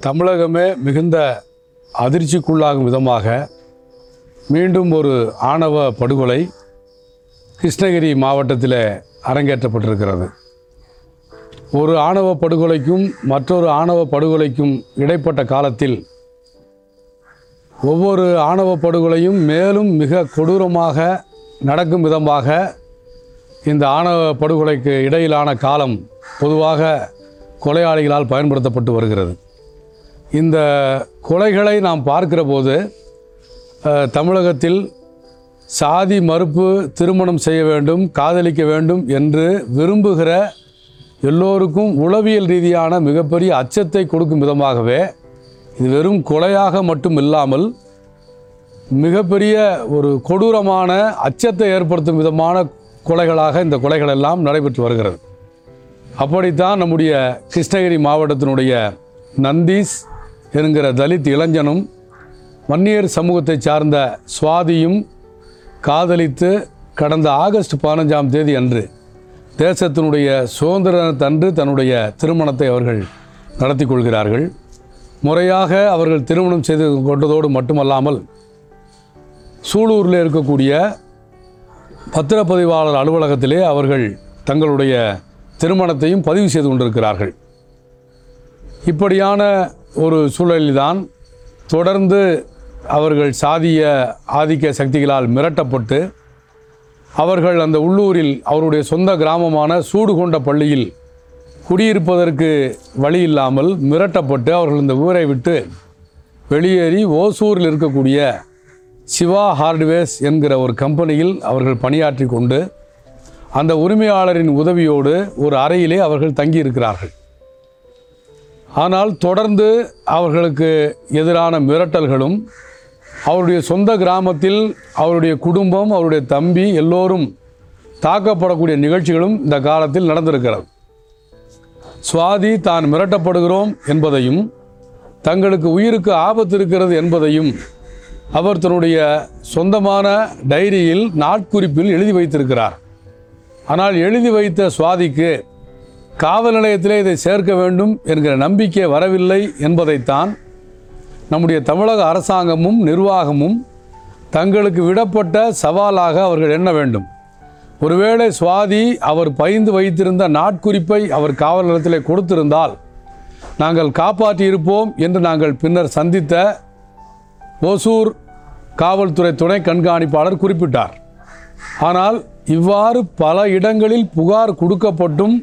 தமிழகமே மிகுந்த அதிர்ச்சிக்குள்ளாகும் விதமாக மீண்டும் ஒரு ஆணவ படுகொலை கிருஷ்ணகிரி மாவட்டத்தில் அரங்கேற்றப்பட்டிருக்கிறது. ஒரு ஆணவ படுகொலைக்கும் மற்றொரு ஆணவ படுகொலைக்கும் இடைப்பட்ட காலத்தில் ஒவ்வொரு ஆணவ படுகொலையும் மேலும் மிக கொடூரமாக நடக்கும் விதமாக இந்த ஆணவ படுகொலைக்கு இடையிலான காலம் பொதுவாக கொலையாளிகளால் பயன்படுத்தப்பட்டு வருகிறது. இந்த கொலைகளை நாம் பார்க்கிற போது தமிழகத்தில் சாதி மறுப்பு திருமணம் செய்ய வேண்டும் காதலிக்க வேண்டும் என்று விரும்புகிற எல்லோருக்கும் உளவியல் ரீதியான மிகப்பெரிய அச்சத்தை கொடுக்கும் விதமாகவே இது வெறும் கொலையாக மட்டும் இல்லாமல் மிகப்பெரிய ஒரு கொடூரமான அச்சத்தை ஏற்படுத்தும் விதமான கொலைகளாக இந்த கொலைகள் எல்லாம் நடைபெற்று வருகிறது. அப்படித்தான் நம்முடைய கிருஷ்ணகிரி மாவட்டத்தினுடைய நந்தீஸ் என்கிற தலித் இளைஞனும் வன்னியர் சமூகத்தைச் சார்ந்த சுவாதியும் காதலித்து கடந்த ஆகஸ்ட் பதினஞ்சாம் தேதி அன்று தேசத்தினுடைய சுதந்திரத்தன்று தன்னுடைய திருமணத்தை அவர்கள் நடத்தி கொள்கிறார்கள். முறையாக அவர்கள் திருமணம் செய்து கொண்டதோடு மட்டுமல்லாமல் சூலூரில் இருக்கக்கூடிய பத்திரப்பதிவாளர் அலுவலகத்திலே அவர்கள் தங்களுடைய திருமணத்தையும் பதிவு செய்து கொண்டிருக்கிறார்கள். இப்படியான ஒரு சூழலில்தான் தொடர்ந்து அவர்கள் சாதிய ஆதிக்க சக்திகளால் மிரட்டப்பட்டு அவர்கள் அந்த உள்ளூரில் அவருடைய சொந்த கிராமமான சூடுகொண்ட பள்ளியில் குடியிருப்பதற்கு வழி இல்லாமல் மிரட்டப்பட்டு அவர்கள் இந்த ஊரை விட்டு வெளியேறி ஓசூரில் இருக்கக்கூடிய சிவா ஹார்ட்வேர்ஸ் என்கிற ஒரு கம்பெனியில் அவர்கள் பணியாற்றி கொண்டு அந்த உரிமையாளரின் உதவியோடு ஒரு அறையிலே அவர்கள் தங்கியிருக்கிறார்கள். ஆனால் தொடர்ந்து அவர்களுக்கு எதிரான மிரட்டல்களும் அவருடைய சொந்த கிராமத்தில் அவருடைய குடும்பம் அவருடைய தம்பி எல்லோரும் தாக்கப்படக்கூடிய நிகழ்ச்சிகளும் இந்த காலத்தில் நடந்திருக்கிறது. சுவாதி தான் மிரட்டப்படுகிறோம் என்பதையும் தங்களுக்கு உயிருக்கு ஆபத்து இருக்கிறது என்பதையும் அவர் தன்னுடைய சொந்தமான டைரியில் நாட்குறிப்பில் எழுதி வைத்திருக்கிறார். ஆனால் எழுதி வைத்த சுவாதிக்கு காவல் நிலையத்திலே இதை சேர்க்க வேண்டும் என்கிற நம்பிக்கை வரவில்லை என்பதைத்தான் நம்முடைய தமிழக அரசாங்கமும் நிர்வாகமும் தங்களுக்கு விடப்பட்ட சவாலாக அவர்கள் எண்ண வேண்டும். ஒருவேளை சுவாதி அவர் பயந்து வைத்திருந்த நாட்குறிப்பை அவர் காவல் நிலையத்திலே கொடுத்திருந்தால் நாங்கள் காப்பாற்றியிருப்போம் என்று நாங்கள் பின்னர் சந்தித்த ஓசூர் காவல்துறை துணை கண்காணிப்பாளர் குறிப்பிட்டார். ஆனால் இவ்வாறு பல இடங்களில் புகார் கொடுக்கப்பட்டும்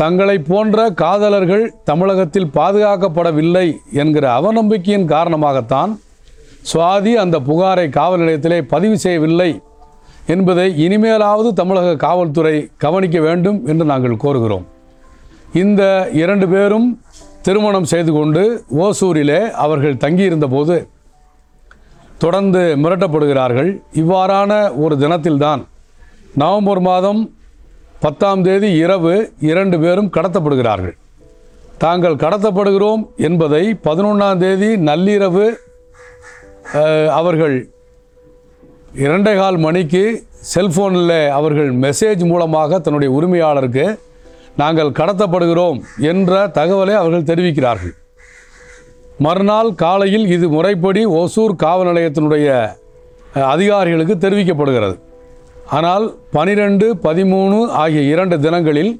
தங்களை போன்ற காதலர்கள் தமிழகத்தில் பாதுகாக்கப்படவில்லை என்கிற அவநம்பிக்கையின் காரணமாகத்தான் சுவாதி அந்த புகாரை காவல் நிலையத்திலே பதிவு செய்யவில்லை என்பதை இனிமேலாவது தமிழக காவல்துறை கவனிக்க வேண்டும் என்று நாங்கள் கோருகிறோம். இந்த இரண்டு பேரும் திருமணம் செய்து கொண்டு ஓசூரிலே அவர்கள் தங்கியிருந்த போது தொடர்ந்து மிரட்டப்படுகிறார்கள். இவ்வாறான ஒரு தினத்தில்தான் நவம்பர் மாதம் பத்தாம் தேதி இரவு இரண்டு பேரும் கடத்தப்படுகிறார்கள். தாங்கள் கடத்தப்படுகிறோம் என்பதை பதினொன்றாம் தேதி நள்ளிரவு அவர்கள் இரண்டே கால் மணிக்கு செல்ஃபோனில் அவர்கள் மெசேஜ் மூலமாக தன்னுடைய உரிமையாளருக்கு நாங்கள் கடத்தப்படுகிறோம் என்ற தகவலை அவர்கள் தெரிவிக்கிறார்கள். மறுநாள் காலையில் இது முறைப்படி ஒசூர் காவல் நிலையத்தினுடைய அதிகாரிகளுக்கு தெரிவிக்கப்படுகிறது. ஆனால் பனிரெண்டு பதிமூணு ஆகிய இரண்டு தினங்களில்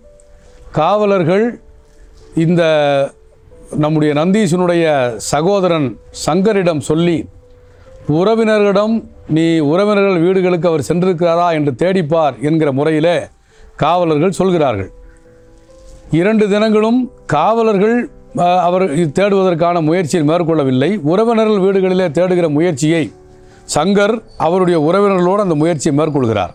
காவலர்கள் இந்த நம்முடைய நந்தீசனுடைய சகோதரன் சங்கரிடம் சொல்லி உறவினர்களிடம் நீ உறவினர்கள் வீடுகளுக்கு அவர் சென்றிருக்கிறாரா என்று தேடிப்பார் என்கிற முறையிலே காவலர்கள் சொல்கிறார்கள். இரண்டு தினங்களும் காவலர்கள் அவர் தேடுவதற்கான முயற்சியை மேற்கொள்ளவில்லை. உறவினர்கள் வீடுகளிலே தேடுகிற முயற்சியை சங்கர் அவருடைய உறவினர்களோடு அந்த முயற்சியை மேற்கொள்கிறார்.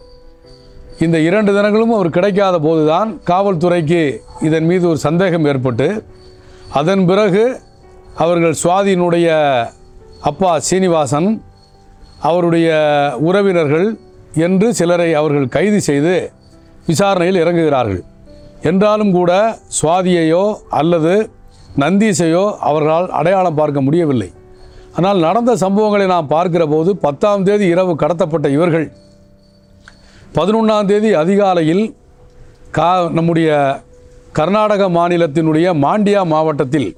இந்த இரண்டு தினங்களும் அவர் கிடைக்காத போதுதான் காவல்துறைக்கு இதன் மீது ஒரு சந்தேகம் ஏற்பட்டு அதன் பிறகு அவர்கள் சுவாதியினுடைய அப்பா சீனிவாசன் அவருடைய உறவினர்கள் என்று சிலரை அவர்கள் கைது செய்து விசாரணையில் இறங்குகிறார்கள். என்றாலும் கூட சுவாதியையோ அல்லது நந்தீசையோ அவர்களால் அடையாளம் பார்க்க முடியவில்லை. ஆனால் நடந்த சம்பவங்களை நாம் பார்க்கிற போது பத்தாம் தேதி இரவு கடத்தப்பட்ட இவர்கள் பதினொன்றாம் தேதி அதிகாலையில் கா நம்முடைய கர்நாடக மாநிலத்தினுடைய மாண்டியா மாவட்டத்தில்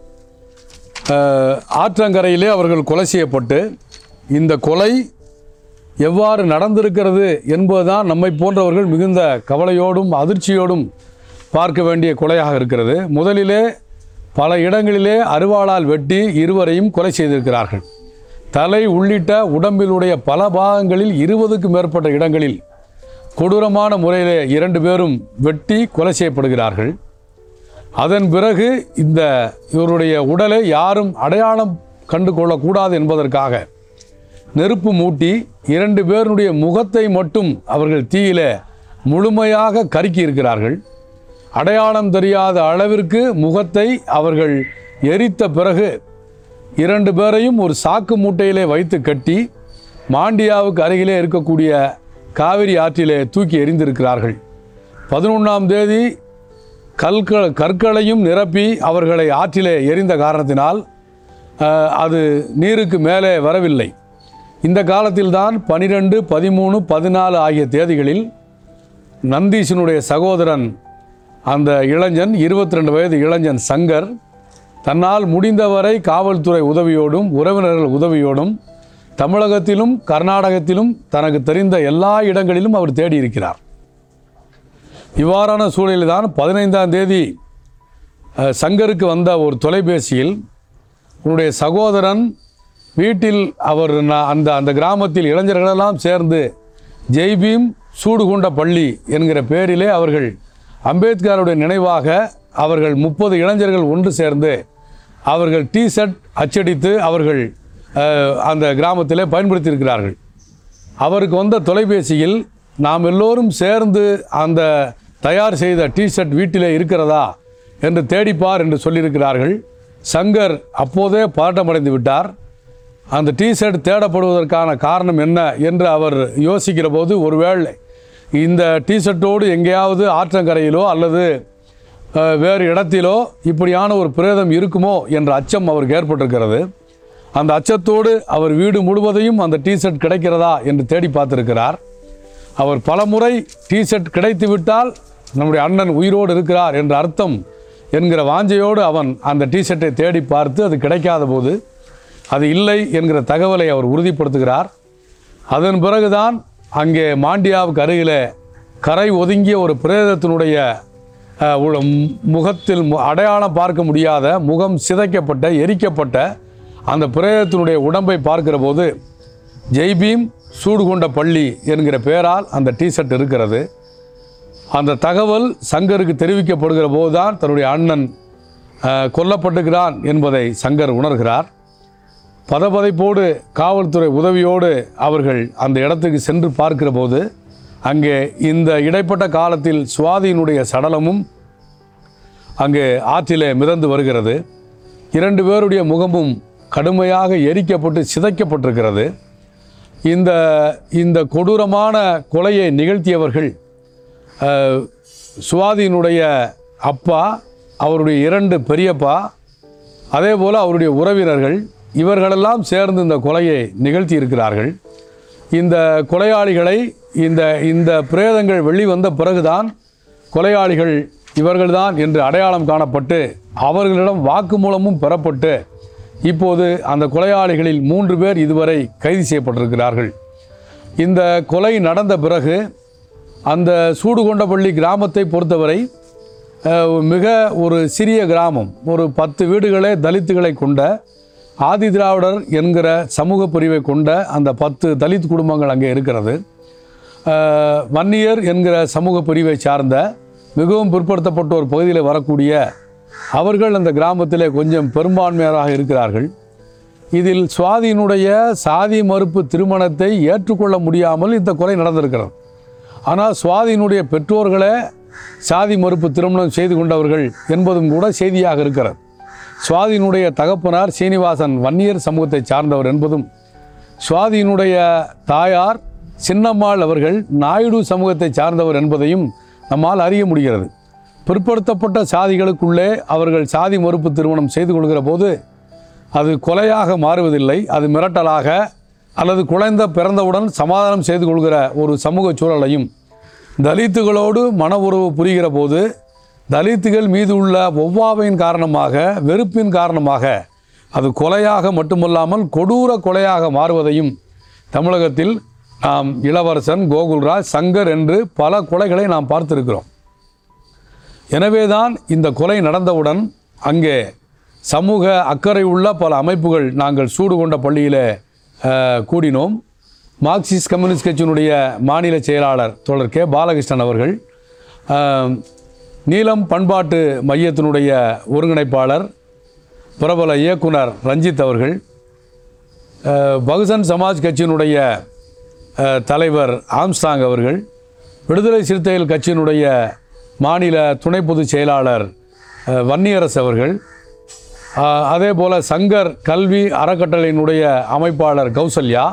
ஆற்றங்கரையிலே அவர்கள் கொலை செய்யப்பட்டு இந்த கொலை எவ்வாறு நடந்திருக்கிறது என்பதுதான் நம்மை போன்றவர்கள் மிகுந்த கவலையோடும் அதிர்ச்சியோடும் பார்க்க வேண்டிய கொலையாக இருக்கிறது. முதலிலே பல இடங்களிலே அருவாளால் வெட்டி இருவரையும் கொலை செய்திருக்கிறார்கள். தலை உள்ளிட்ட உடம்பிலுடைய பல பாகங்களில் இருபதுக்கும் மேற்பட்ட இடங்களில் கொடூரமான முறையிலே இரண்டு பேரும் வெட்டி கொலை செய்யப்படுகிறார்கள். அதன் பிறகு இந்த இவருடைய உடலை யாரும் அடையாளம் கண்டு கொள்ளக்கூடாது என்பதற்காக நெருப்பு மூட்டி இரண்டு பேருடைய முகத்தை மட்டும் அவர்கள் தீயில முழுமையாக கருக்கி இருக்கிறார்கள் அடையாளம் தெரியாத அளவிற்கு முகத்தை அவர்கள் எரித்த பிறகு இரண்டு பேரையும் ஒரு சாக்கு மூட்டையிலே வைத்து கட்டி மாண்டியாவுக்கு அருகிலே இருக்கக்கூடிய காவிரி ஆற்றிலே தூக்கி எறிந்திருக்கிறார்கள். பதினொன்றாம் தேதி கல்க கற்களையும் நிரப்பி அவர்களை ஆற்றிலே எரிந்த காரணத்தினால் அது நீருக்கு மேலே வரவில்லை. இந்த காலத்தில்தான் பனிரெண்டு பதிமூணு பதினாலு ஆகிய தேதிகளில் நந்தீசனுடைய சகோதரன் அந்த இளைஞன் 22 வயது இளைஞன் சங்கர் தன்னால் முடிந்தவரை காவல்துறை உதவியோடும் உறவினர்கள் உதவியோடும் தமிழகத்திலும் கர்நாடகத்திலும் தனக்கு தெரிந்த எல்லா இடங்களிலும் அவர் தேடியிருக்கிறார். இவ்வாறான சூழலில் தான் பதினைந்தாம் தேதி சங்கருக்கு வந்த ஒரு தொலைபேசியில் உன்னுடைய சகோதரன் வீட்டில் அவர் அந்த அந்த கிராமத்தில் இளைஞர்களெல்லாம் சேர்ந்து ஜெய்பீம் சூடுகொண்ட பள்ளி என்கிற பேரிலே அவர்கள் அம்பேத்கருடைய நினைவாக அவர்கள் முப்பது இளைஞர்கள் ஒன்று சேர்ந்து அவர்கள் டி ஷர்ட் அச்சடித்து அவர்கள் அந்த கிராமத்திலே பயன்படுத்தியிருக்கிறார்கள். அவருக்கு வந்த தொலைபேசியில் நாம் எல்லோரும் சேர்ந்து அந்த தயார் செய்த டிஷர்ட் வீட்டிலே இருக்கிறதா என்று தேடிப்பார் என்று சொல்லியிருக்கிறார்கள். சங்கர் அப்போதே பதட்டமடைந்து விட்டார். அந்த டிஷர்ட் தேடப்படுவதற்கான காரணம் என்ன என்று அவர் யோசிக்கிற போது ஒருவேளை இந்த டிஷர்ட்டோடு எங்கேயாவது ஆற்றங்கரையிலோ அல்லது வேறு இடத்திலோ இப்படியான ஒரு பிரேதம் இருக்குமோ என்ற அச்சம் அவருக்கு ஏற்பட்டிருக்கிறது. அந்த அச்சத்தோடு அவர் வீடு முழுவதையும் அந்த டிஷர்ட் கிடைக்கிறதா என்று தேடி பார்த்திருக்கிறார். அவர் பலமுறை டிஷர்ட் கிடைத்து விட்டால் நம்முடைய அண்ணன் உயிரோடு இருக்கிறார் என்ற அர்த்தம் என்கிற வாஞ்சையோடு அவன் அந்த டிஷர்ட்டை தேடி பார்த்து அது கிடைக்காத போது அது இல்லை என்கிற தகவலை அவர் உறுதிப்படுத்துகிறார். அதன் பிறகுதான் அங்கே மாண்டியாவுக்கு அருகிலே கரை ஒதுங்கிய ஒரு பிரேதத்தினுடைய முகத்தில் மு- அடையாளம் பார்க்க முடியாத முகம் சிதைக்கப்பட்ட எரிக்கப்பட்ட அந்த பிரேதத்தினுடைய உடம்பை பார்க்கிற போது ஜெய்பீம் சூடுகொண்ட பள்ளி என்கிற பெயரால் அந்த டிஷர்ட் இருக்கிறது. அந்த தகவல் சங்கருக்கு தெரிவிக்கப்படுகிற போதுதான் தன்னுடைய அண்ணன் கொல்லப்பட்டுகிறான் என்பதை சங்கர் உணர்கிறார். பதபதைப்போடு காவல்துறை உதவியோடு அவர்கள் அந்த இடத்துக்கு சென்று பார்க்கிற போது அங்கே இந்த இடைப்பட்ட காலத்தில் சுவாதியினுடைய சடலமும் அங்கே ஆற்றிலே மிதந்து வருகிறது. இரண்டு பேருடைய முகமும் கடுமையாக எரிக்கப்பட்டு சிதைக்கப்பட்டிருக்கிறது. இந்த இந்த கொடூரமான கொலையை நிகழ்த்தியவர்கள் சுவாதியினுடைய அப்பா அவருடைய இரண்டு பெரியப்பா அதே போல் அவருடைய உறவினர்கள் இவர்களெல்லாம் சேர்ந்து இந்த கொலையை நிகழ்த்தி இருக்கிறார்கள் இந்த கொலையாளிகளை இந்த இந்த பிரேதங்கள் வெளிவந்த பிறகுதான் கொலையாளிகள் இவர்கள்தான் என்று அடையாளம் காணப்பட்டு அவர்களிடம் வாக்குமூலமும் பெறப்பட்டு இப்போது அந்த கொலையாளிகளில் மூன்று பேர் இதுவரை கைது செய்யப்பட்டிருக்கிறார்கள். இந்த கொலை நடந்த பிறகு அந்த சூடுகொண்டபள்ளி கிராமத்தை பொறுத்தவரை மிக ஒரு சிறிய கிராமம் ஒரு பத்து வீடுகளே தலித்துகளை கொண்ட ஆதி திராவிடர் என்கிற சமூக பிரிவை கொண்ட அந்த பத்து தலித் குடும்பங்கள் அங்கே இருக்கிறது. வன்னியர் என்கிற சமூக பிரிவை சார்ந்த மிகவும் பிற்படுத்தப்பட்ட ஒரு பகுதியில் வரக்கூடிய அவர்கள் அந்த கிராமத்திலே கொஞ்சம் பெரும்பான்மையராக இருக்கிறார்கள். இதில் சுவாதியினுடைய சாதி மறுப்பு திருமணத்தை ஏற்றுக்கொள்ள முடியாமல் இந்த கொலை நடந்திருக்கிறது. ஆனால் சுவாதியினுடைய பெற்றோர்களே சாதி மறுப்பு திருமணம் செய்து கொண்டவர்கள் என்பதும் கூட செய்தியாக இருக்கிறது. சுவாதியினுடைய தகப்பனார் சீனிவாசன் வன்னியர் சமூகத்தை சார்ந்தவர் என்பதும் சுவாதியினுடைய தாயார் சின்னம்மாள் அவர்கள் நாயுடு சமூகத்தை சார்ந்தவர் என்பதையும் நம்மால் அறிய முடிகிறது. பிற்படுத்தப்பட்ட சாதிகளுக்குள்ளே அவர்கள் சாதி மறுப்பு திருமணம் செய்து கொள்கிற போது அது கொலையாக மாறுவதில்லை அது மிரட்டலாக அல்லது குழந்த பிறந்தவுடன் சமாதானம் செய்து கொள்கிற ஒரு சமூக சூழலையும் தலித்துகளோடு மன உறவு புரிகிற போது தலித்துகள் மீது உள்ள ஒவ்வாமையின் காரணமாக வெறுப்பின் காரணமாக அது கொலையாக மட்டுமல்லாமல் கொடூர கொலையாக மாறுவதையும் தமிழகத்தில் நாம் இளவரசன் கோகுல்ராஜ் சங்கர் என்று பல கொலைகளை நாம் பார்த்திருக்கிறோம். எனவேதான் இந்த கொலை நடந்தவுடன் அங்கே சமூக அக்கறை உள்ள பல அமைப்புகள் நாங்கள் சூடு கொண்ட பள்ளியில் கூடினோம். மார்க்சிஸ்ட் கம்யூனிஸ்ட் கட்சியினுடைய மாநில செயலாளர் தோழர் கே. பாலகிருஷ்ணன் அவர்கள் நீலம் பண்பாட்டு மையத்தினுடைய ஒருங்கிணைப்பாளர் பிரபல இயக்குனர் ரஞ்சித் அவர்கள் பகுசன் பகுஜன் சமாஜ் கட்சியினுடைய தலைவர் ஆம்ஸ்டாங் அவர்கள் விடுதலை சிறுத்தைகள் கட்சியினுடைய மாநில துணை பொதுச் செயலாளர் வன்னியரசு அவர்கள் அதே போல் சங்கர் கல்வி அறக்கட்டளையினுடைய அமைப்பாளர் கௌசல்யா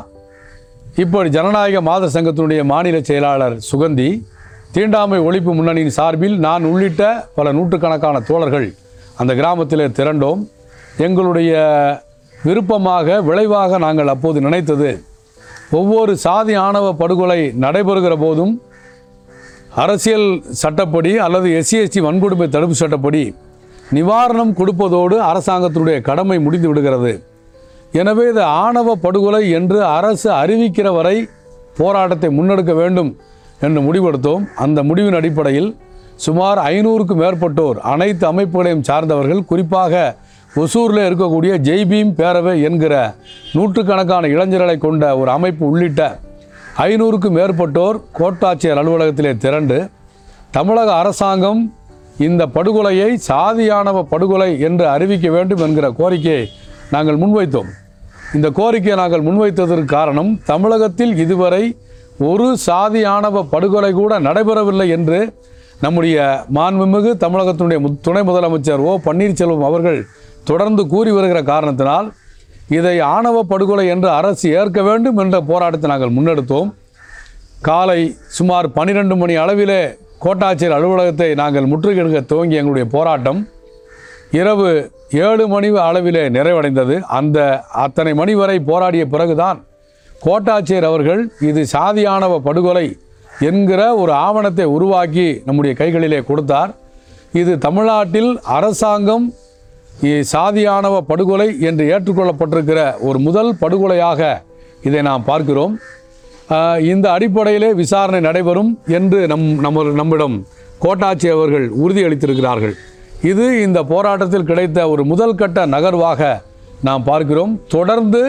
இப்படி ஜனநாயக மாதர் சங்கத்தினுடைய மாநில செயலாளர் சுகந்தி தீண்டாமை ஒழிப்பு முன்னணியின் சார்பில் நான் உள்ளிட்ட பல நூற்றுக்கணக்கான தோழர்கள் அந்த கிராமத்தில் திரண்டோம். எங்களுடைய விருப்பமாக விளைவாக நாங்கள் அப்போது நினைத்தது ஒவ்வொரு சாதி ஆணவ படுகொலை நடைபெறுகிற போதும் அரசியல் சட்டப்படி அல்லது எஸ்சிஎஸ்டி வன்கொடுமை தடுப்பு சட்டப்படி நிவாரணம் கொடுப்பதோடு அரசாங்கத்தினுடைய கடமை முடிந்து விடுகிறது. எனவே இது ஆணவ படுகொலை என்று அரசு அறிவிக்கிற வரை போராட்டத்தை முன்னெடுக்க வேண்டும். என்று முடிவெடுத்தோம். அந்த முடிவின் அடிப்படையில் சுமார் ஐநூறுக்கும் மேற்பட்டோர் அனைத்து அமைப்புகளையும் சார்ந்தவர்கள் குறிப்பாக ஒசூரில் இருக்கக்கூடிய ஜெய்பீம் பேரவை என்கிற நூற்றுக்கணக்கான இளைஞர்களை கொண்ட ஒரு அமைப்பு உள்ளிட்ட ஐநூறுக்கும் மேற்பட்டோர் கோட்டாட்சியர் அலுவலகத்திலே திரண்டு தமிழக அரசாங்கம் இந்த படுகொலையை சாதியானவ படுகொலை என்று அறிவிக்க வேண்டும் என்கிற கோரிக்கையை நாங்கள் முன்வைத்தோம். இந்த கோரிக்கையை நாங்கள் முன்வைத்ததற்கு காரணம் தமிழகத்தில் இதுவரை ஒரு சாதி ஆணவ படுகொலை கூட நடைபெறவில்லை என்று நம்முடைய மாண்புமிகு தமிழகத்தினுடைய துணை முதலமைச்சர் ஓ பன்னீர்செல்வம் அவர்கள் தொடர்ந்து கூறி வருகிற காரணத்தினால் இதை ஆணவ படுகொலை என்று அரசு ஏற்க வேண்டும் என்ற போராட்டத்தை நாங்கள் முன்னெடுத்தோம். காலை சுமார் பன்னிரெண்டு மணி அளவிலே கோட்டாட்சியர் அலுவலகத்தை நாங்கள் முற்றுகையிடுக துவங்கிய எங்களுடைய போராட்டம். இரவு ஏழு மணி அளவிலே நிறைவடைந்தது. அந்த அத்தனை மணி வரை போராடிய பிறகுதான் கோட்டாட்சியர் அவர்கள் இது சாதியானவ படுகொலை என்கிற ஒரு ஆவணத்தை உருவாக்கி நம்முடைய கைகளிலே கொடுத்தார். இது தமிழ்நாட்டில் அரசாங்கம் சாதியானவ படுகொலை என்று ஏற்றுக்கொள்ளப்பட்டிருக்கிற ஒரு முதல் படுகொலையாக இதை நாம் பார்க்கிறோம். இந்த அடிப்படையிலே விசாரணை நடைபெறும் என்று நம் நம்ம நம்மிடம் கோட்டாட்சி அவர்கள் உறுதியளித்திருக்கிறார்கள். இது இந்த போராட்டத்தில் கிடைத்த ஒரு முதல் கட்ட நகர்வாக நாம் பார்க்கிறோம். தொடர்ந்து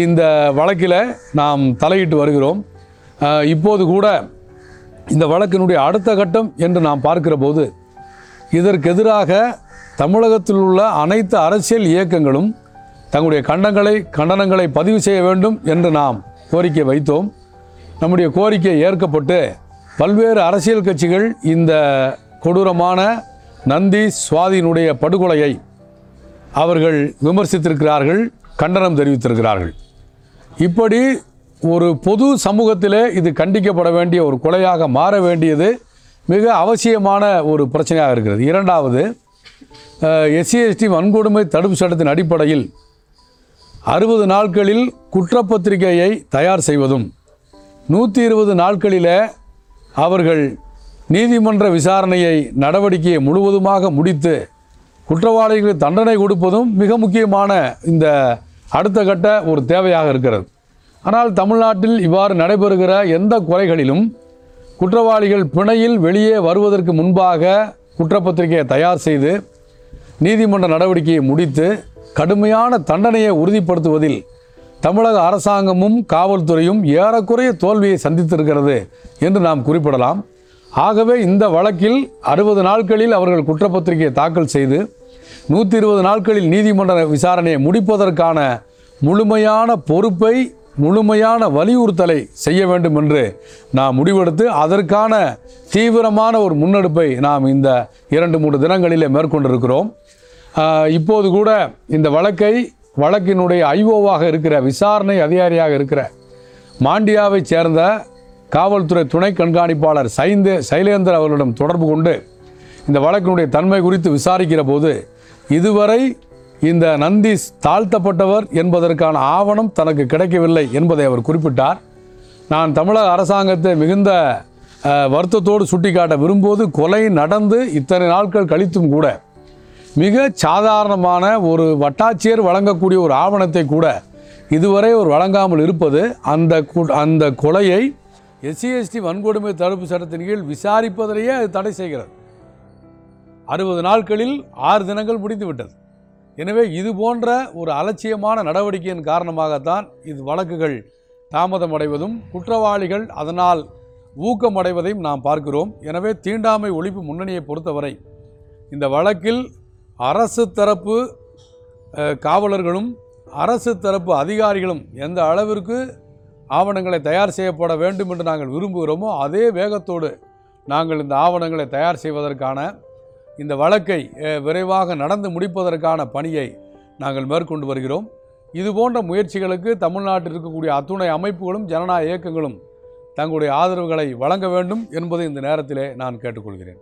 இந்த வழக்கில் நாம் தலையிட்டு வருகிறோம். இப்போது கூட இந்த வழக்கினுடைய அடுத்த கட்டம் என்று நாம் பார்க்கிற போது இதற்கெதிராக தமிழகத்தில் உள்ள அனைத்து அரசியல் இயக்கங்களும் தங்களுடைய கண்டங்களை கண்டனங்களை பதிவு செய்ய வேண்டும் என்று நாம் கோரிக்கை வைத்தோம். நம்முடைய கோரிக்கை ஏற்கப்பட்டு பல்வேறு அரசியல் கட்சிகள் இந்த கொடூரமான நந்தி சுவாதியினுடைய படுகொலையை அவர்கள் விமர்சித்திருக்கிறார்கள். கண்டனம் தெரிவித்திருக்கிறார்கள். இப்படி ஒரு பொது சமூகத்திலே இது கண்டிக்கப்பட வேண்டிய ஒரு கொலையாக மாற வேண்டியது மிக அவசியமான ஒரு பிரச்சனையாக இருக்கிறது. இரண்டாவது எஸ்சி எஸ்டி வன்கொடுமை தடுப்பு சட்டத்தின் அடிப்படையில் அறுபது நாட்களில் குற்றப்பத்திரிகையை தயார் செய்வதும் நூற்றி இருபது நாட்களிலே அவர்கள் நீதிமன்ற விசாரணையை நடவடிக்கையை முழுவதுமாக முடித்து குற்றவாளிகளுக்கு தண்டனை கொடுப்பதும் மிக முக்கியமான இந்த அடுத்த கட்ட ஒரு தேவையாக இருக்கிறது. ஆனால் தமிழ்நாட்டில் இவ்வாறு நடைபெறுகிற எந்த கொலைகளிலும் குற்றவாளிகள் பிணையில் வெளியே வருவதற்கு முன்பாக குற்றப்பத்திரிகையை தயார் செய்து நீதிமன்ற நடவடிக்கையை முடித்து கடுமையான தண்டனையை உறுதிப்படுத்துவதில் தமிழக அரசாங்கமும் காவல்துறையும் ஏறக்குறைய தோல்வியை சந்தித்திருக்கிறது என்று நாம் குறிப்பிடலாம். ஆகவே இந்த வழக்கில் அறுபது நாட்களில் அவர்கள் குற்றப்பத்திரிகையை தாக்கல் செய்து நூற்றி இருபது நாட்களில் நீதிமன்ற விசாரணையை முடிப்பதற்கான முழுமையான பொறுப்பை முழுமையான வலியுறுத்தலை செய்ய வேண்டும் என்று நாம் முடிவெடுத்து அதற்கான தீவிரமான ஒரு முன்னெடுப்பை நாம் இந்த இரண்டு மூன்று தினங்களிலே மேற்கொண்டிருக்கிறோம். இப்போது கூட இந்த வழக்கை வழக்கினுடைய ஐஓவாக இருக்கிற விசாரணை அதிகாரியாக இருக்கிற மாண்டியாவைச் சேர்ந்த காவல்துறை துணை கண்காணிப்பாளர் சைந்தே சைலேந்தர் அவர்களிடம் தொடர்பு கொண்டு இந்த வழக்கினுடைய தன்மை குறித்து விசாரிக்கிற போது இதுவரை இந்த நந்தி தாழ்த்தப்பட்டவர் என்பதற்கான ஆவணம் தனக்கு கிடைக்கவில்லை என்பதை அவர் குறிப்பிட்டார். நான் தமிழக அரசாங்கத்தை மிகுந்த வருத்தத்தோடு சுட்டிக்காட்ட விரும்புவது கொலை நடந்து இத்தனை நாட்கள் கழித்தும் கூட மிக சாதாரணமான ஒரு வட்டாட்சியர் வழங்கக்கூடிய ஒரு ஆவணத்தை கூட இதுவரை ஒரு வழங்காமல் இருப்பது அந்த அந்த கொலையை எஸ்சிஎஸ்டி வன்கொடுமை தடுப்பு சட்டத்தின் கீழ் விசாரிப்பதிலேயே அது தடை செய்கிறது. அறுபது நாட்களில் ஆறு தினங்கள் முடிந்துவிட்டது. எனவே இது போன்ற ஒரு அலட்சியமான நடவடிக்கையின் காரணமாகத்தான் இது வழக்குகள் தாமதமடைவதும் குற்றவாளிகள் அதனால் ஊக்கமடைவதையும் நாம் பார்க்கிறோம். எனவே தீண்டாமை ஒழிப்பு முன்னணியை பொறுத்தவரை இந்த வழக்கில் அரசு தரப்பு காவலர்களும் அரசு தரப்பு அதிகாரிகளும் எந்த அளவிற்கு ஆவணங்களை தயார் செய்யப்பட வேண்டும் என்று நாங்கள் விரும்புகிறோமோ அதே வேகத்தோடு நாங்கள் இந்த ஆவணங்களை தயார் செய்வதற்கான இந்த வழக்கை விரைவாக நடந்து முடிப்பதற்கான பணியை நாங்கள் மேற்கொண்டு வருகிறோம். இது போன்ற முயற்சிகளுக்கு தமிழ்நாட்டில் இருக்கக்கூடிய அத்துணை அமைப்புகளும் ஜனநாயக இயக்கங்களும் தங்களுடைய ஆதரவுகளை வழங்க வேண்டும் என்பதை இந்த நேரத்திலே நான் கேட்டுக்கொள்கிறேன்.